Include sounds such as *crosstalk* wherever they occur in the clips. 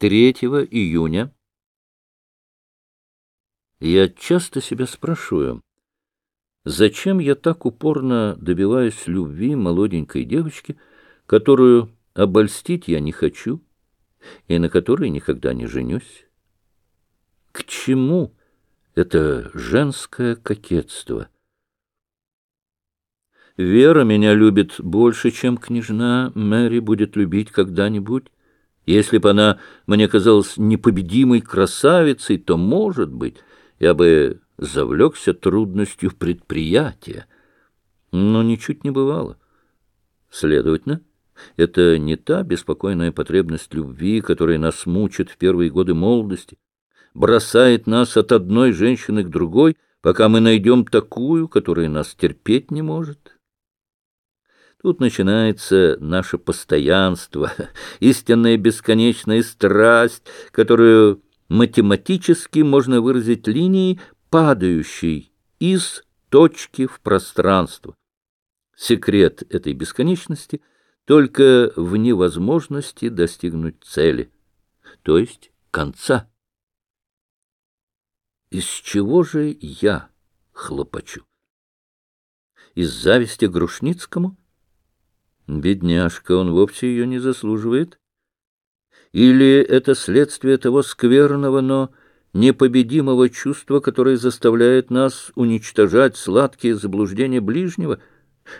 3 июня. Я часто себя спрашиваю, зачем я так упорно добиваюсь любви молоденькой девочки, которую обольстить я не хочу и на которой никогда не женюсь? К чему это женское кокетство? Вера меня любит больше, чем княжна Мэри будет любить когда-нибудь. Если бы она мне казалась непобедимой красавицей, то, может быть, я бы завлекся трудностью предприятия. Но ничуть не бывало. Следовательно, это не та беспокойная потребность любви, которая нас мучит в первые годы молодости, бросает нас от одной женщины к другой, пока мы найдем такую, которая нас терпеть не может. Тут начинается наше постоянство, *laughs* истинная бесконечная страсть, которую математически можно выразить линией, падающей из точки в пространство. Секрет этой бесконечности только в невозможности достигнуть цели, то есть конца. Из чего же я хлопочу? Из зависти Грушницкому? Бедняжка, он вовсе ее не заслуживает. Или это следствие того скверного, но непобедимого чувства, которое заставляет нас уничтожать сладкие заблуждения ближнего,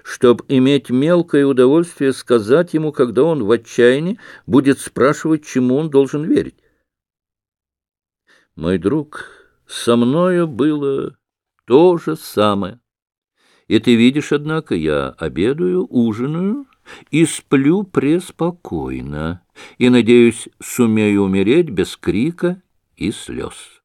чтобы иметь мелкое удовольствие сказать ему, когда он в отчаянии будет спрашивать, чему он должен верить. Мой друг, со мною было то же самое. И ты видишь, однако, я обедаю, ужинаю, и сплю преспокойно, и, надеюсь, сумею умереть без крика и слез.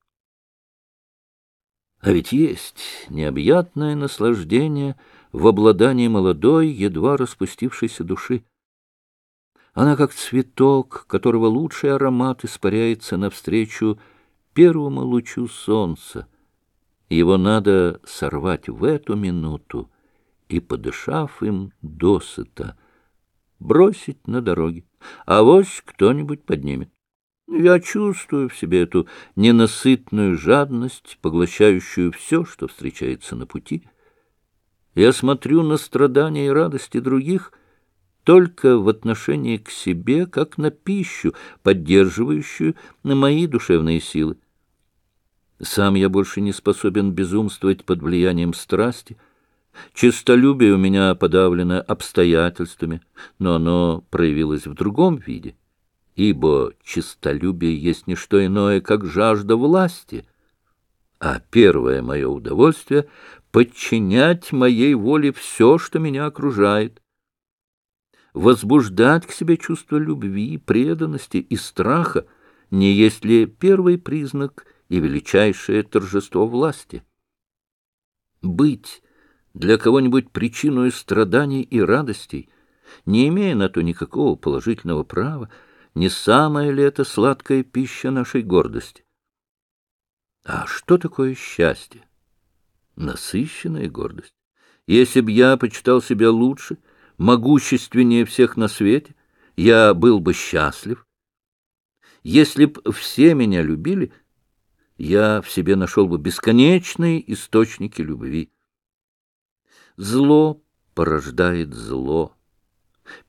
А ведь есть необъятное наслаждение в обладании молодой, едва распустившейся души. Она как цветок, которого лучший аромат испаряется навстречу первому лучу солнца. Его надо сорвать в эту минуту и, подышав им досыта, бросить на дороге. а Авось кто-нибудь поднимет. Я чувствую в себе эту ненасытную жадность, поглощающую все, что встречается на пути. Я смотрю на страдания и радости других только в отношении к себе, как на пищу, поддерживающую на мои душевные силы. Сам я больше не способен безумствовать под влиянием страсти, Честолюбие у меня подавлено обстоятельствами, но оно проявилось в другом виде, ибо честолюбие есть не что иное, как жажда власти, а первое мое удовольствие — подчинять моей воле все, что меня окружает, возбуждать к себе чувство любви, преданности и страха, не есть ли первый признак и величайшее торжество власти. Быть для кого-нибудь причиной страданий и радостей, не имея на то никакого положительного права, не самая ли это сладкая пища нашей гордости? А что такое счастье? Насыщенная гордость. Если б я почитал себя лучше, могущественнее всех на свете, я был бы счастлив. Если б все меня любили, я в себе нашел бы бесконечные источники любви. Зло порождает зло.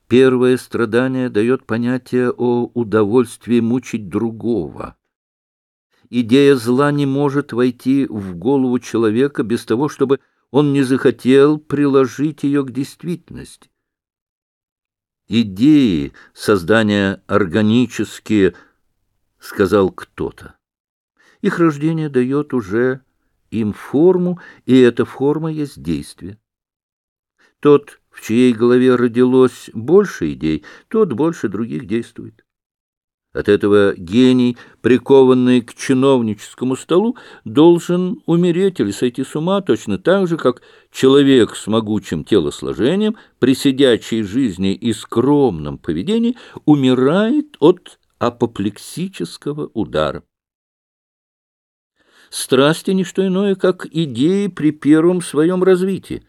Первое страдание дает понятие о удовольствии мучить другого. Идея зла не может войти в голову человека без того, чтобы он не захотел приложить ее к действительности. Идеи создания органические, сказал кто-то. Их рождение дает уже им форму, и эта форма есть действие. Тот, в чьей голове родилось больше идей, тот больше других действует. От этого гений, прикованный к чиновническому столу, должен умереть или сойти с ума точно так же, как человек с могучим телосложением при сидячей жизни и скромном поведении умирает от апоплексического удара. Страсти — не что иное, как идеи при первом своем развитии.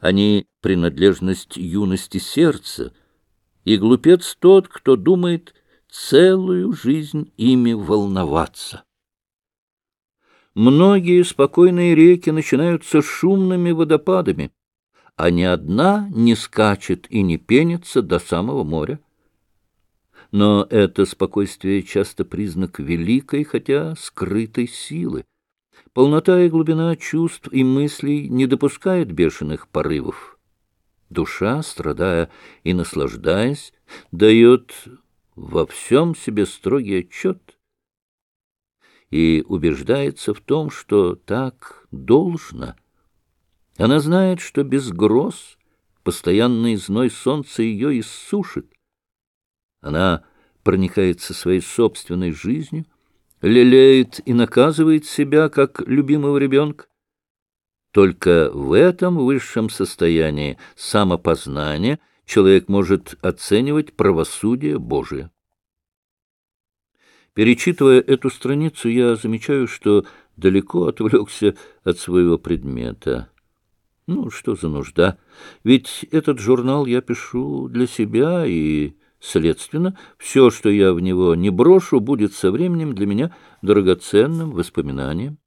Они — принадлежность юности сердца, и глупец тот, кто думает целую жизнь ими волноваться. Многие спокойные реки начинаются шумными водопадами, а ни одна не скачет и не пенится до самого моря. Но это спокойствие часто признак великой, хотя скрытой силы. Полнота и глубина чувств и мыслей не допускает бешеных порывов. Душа, страдая и наслаждаясь, дает во всем себе строгий отчет и убеждается в том, что так должно. Она знает, что без гроз постоянный зной солнца ее иссушит. Она проникается своей собственной жизнью, лелеет и наказывает себя, как любимого ребенка. Только в этом высшем состоянии самопознания человек может оценивать правосудие Божие. Перечитывая эту страницу, я замечаю, что далеко отвлекся от своего предмета. Ну, что за нужда? Ведь этот журнал я пишу для себя, и, следственно, все, что я в него не брошу, будет со временем для меня драгоценным воспоминанием.